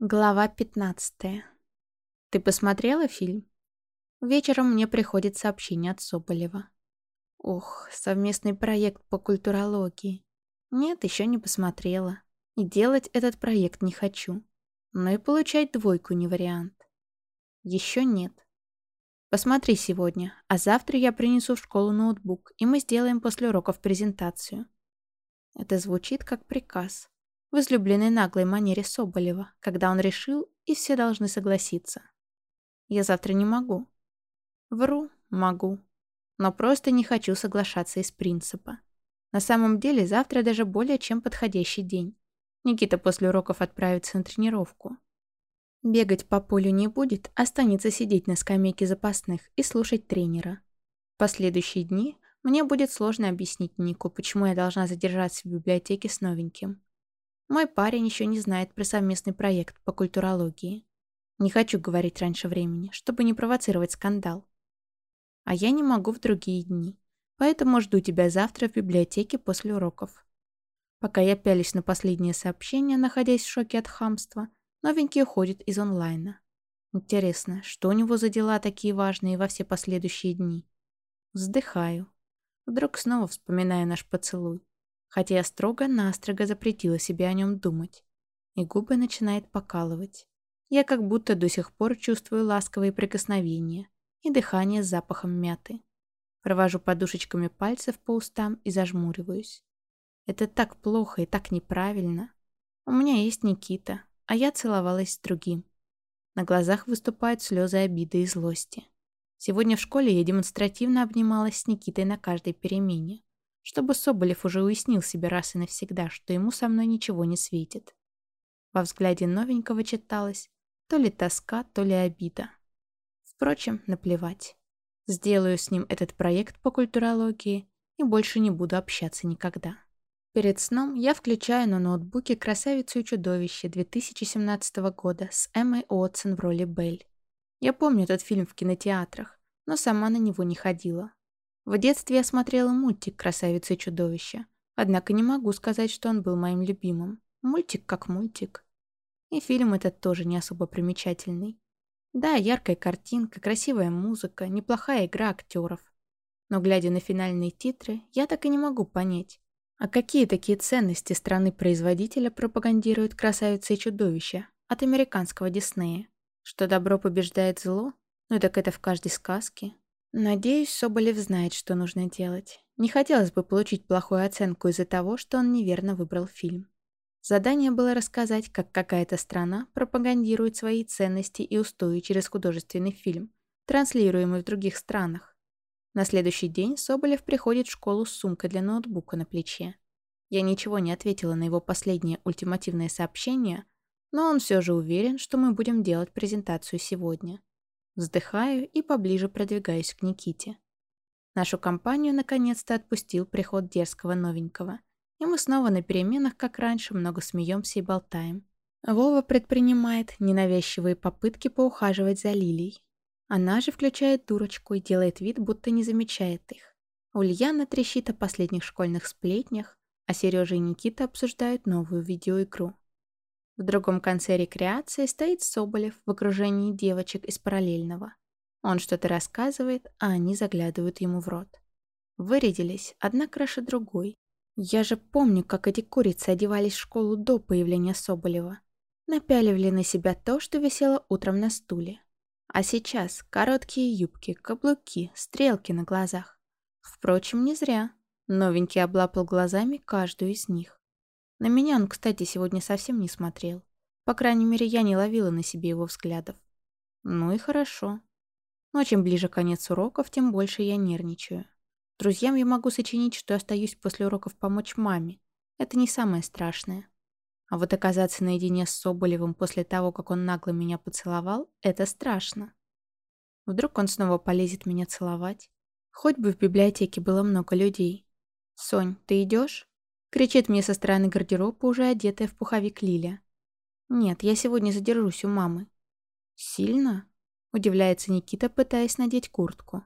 Глава 15. Ты посмотрела фильм? Вечером мне приходит сообщение от Соболева. Ух, совместный проект по культурологии. Нет, еще не посмотрела. И делать этот проект не хочу. Но и получать двойку не вариант. Еще нет. Посмотри сегодня, а завтра я принесу в школу ноутбук, и мы сделаем после уроков презентацию. Это звучит как приказ в излюбленной наглой манере Соболева, когда он решил, и все должны согласиться. Я завтра не могу. Вру, могу. Но просто не хочу соглашаться из принципа. На самом деле завтра даже более чем подходящий день. Никита после уроков отправится на тренировку. Бегать по полю не будет, останется сидеть на скамейке запасных и слушать тренера. В последующие дни мне будет сложно объяснить Нику, почему я должна задержаться в библиотеке с новеньким. Мой парень еще не знает про совместный проект по культурологии. Не хочу говорить раньше времени, чтобы не провоцировать скандал. А я не могу в другие дни, поэтому жду тебя завтра в библиотеке после уроков. Пока я пялюсь на последнее сообщение, находясь в шоке от хамства, новенький уходит из онлайна. Интересно, что у него за дела такие важные во все последующие дни? Вздыхаю. Вдруг снова вспоминаю наш поцелуй хотя я строго-настрого запретила себе о нем думать. И губы начинает покалывать. Я как будто до сих пор чувствую ласковые прикосновения и дыхание с запахом мяты. Провожу подушечками пальцев по устам и зажмуриваюсь. Это так плохо и так неправильно. У меня есть Никита, а я целовалась с другим. На глазах выступают слезы обиды и злости. Сегодня в школе я демонстративно обнималась с Никитой на каждой перемене чтобы Соболев уже уяснил себе раз и навсегда, что ему со мной ничего не светит. Во взгляде новенького читалось то ли тоска, то ли обида. Впрочем, наплевать. Сделаю с ним этот проект по культурологии и больше не буду общаться никогда. Перед сном я включаю на ноутбуке «Красавицу и чудовище» 2017 года с Эммой Уотсон в роли Белль. Я помню этот фильм в кинотеатрах, но сама на него не ходила. В детстве я смотрела мультик «Красавица и чудовище», однако не могу сказать, что он был моим любимым. Мультик как мультик. И фильм этот тоже не особо примечательный. Да, яркая картинка, красивая музыка, неплохая игра актеров. Но глядя на финальные титры, я так и не могу понять, а какие такие ценности страны-производителя пропагандируют «Красавица и чудовище» от американского Диснея? Что добро побеждает зло? Ну так это в каждой сказке. Надеюсь, Соболев знает, что нужно делать. Не хотелось бы получить плохую оценку из-за того, что он неверно выбрал фильм. Задание было рассказать, как какая-то страна пропагандирует свои ценности и устои через художественный фильм, транслируемый в других странах. На следующий день Соболев приходит в школу с сумкой для ноутбука на плече. Я ничего не ответила на его последнее ультимативное сообщение, но он все же уверен, что мы будем делать презентацию сегодня. Вздыхаю и поближе продвигаюсь к Никите. Нашу компанию наконец-то отпустил приход дерзкого новенького. И мы снова на переменах, как раньше, много смеемся и болтаем. Вова предпринимает ненавязчивые попытки поухаживать за Лилией. Она же включает дурочку и делает вид, будто не замечает их. Ульяна трещит о последних школьных сплетнях, а Сережа и Никита обсуждают новую видеоигру. В другом конце рекреации стоит Соболев в окружении девочек из параллельного. Он что-то рассказывает, а они заглядывают ему в рот. Вырядились, одна краше другой. Я же помню, как эти курицы одевались в школу до появления Соболева. Напяливали на себя то, что висело утром на стуле. А сейчас короткие юбки, каблуки, стрелки на глазах. Впрочем, не зря. Новенький облапал глазами каждую из них. На меня он, кстати, сегодня совсем не смотрел. По крайней мере, я не ловила на себе его взглядов. Ну и хорошо. Но чем ближе конец уроков, тем больше я нервничаю. Друзьям я могу сочинить, что остаюсь после уроков помочь маме. Это не самое страшное. А вот оказаться наедине с Соболевым после того, как он нагло меня поцеловал, это страшно. Вдруг он снова полезет меня целовать? Хоть бы в библиотеке было много людей. «Сонь, ты идешь? Кричит мне со стороны гардероба, уже одетая в пуховик Лиля. «Нет, я сегодня задержусь у мамы». «Сильно?» – удивляется Никита, пытаясь надеть куртку.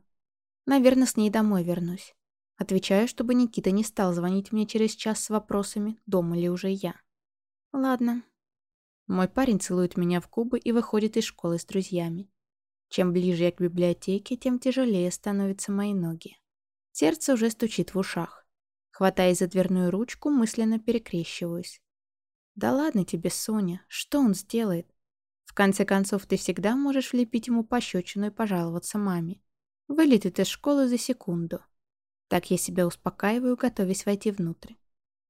«Наверное, с ней домой вернусь». Отвечаю, чтобы Никита не стал звонить мне через час с вопросами, дома ли уже я. «Ладно». Мой парень целует меня в губы и выходит из школы с друзьями. Чем ближе я к библиотеке, тем тяжелее становятся мои ноги. Сердце уже стучит в ушах. Хватаясь за дверную ручку, мысленно перекрещиваюсь. «Да ладно тебе, Соня, что он сделает? В конце концов, ты всегда можешь влепить ему пощечину и пожаловаться маме. Вылетит из школы за секунду. Так я себя успокаиваю, готовясь войти внутрь.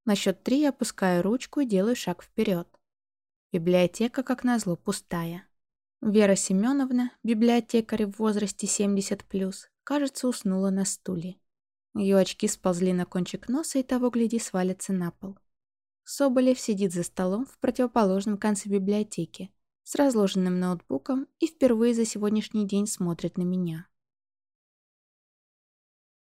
На счет три я опускаю ручку и делаю шаг вперед. Библиотека, как назло, пустая. Вера Семеновна, библиотекарь в возрасте 70+, кажется, уснула на стуле. Ее очки сползли на кончик носа и того, гляди, свалятся на пол. Соболев сидит за столом в противоположном конце библиотеки, с разложенным ноутбуком и впервые за сегодняшний день смотрит на меня.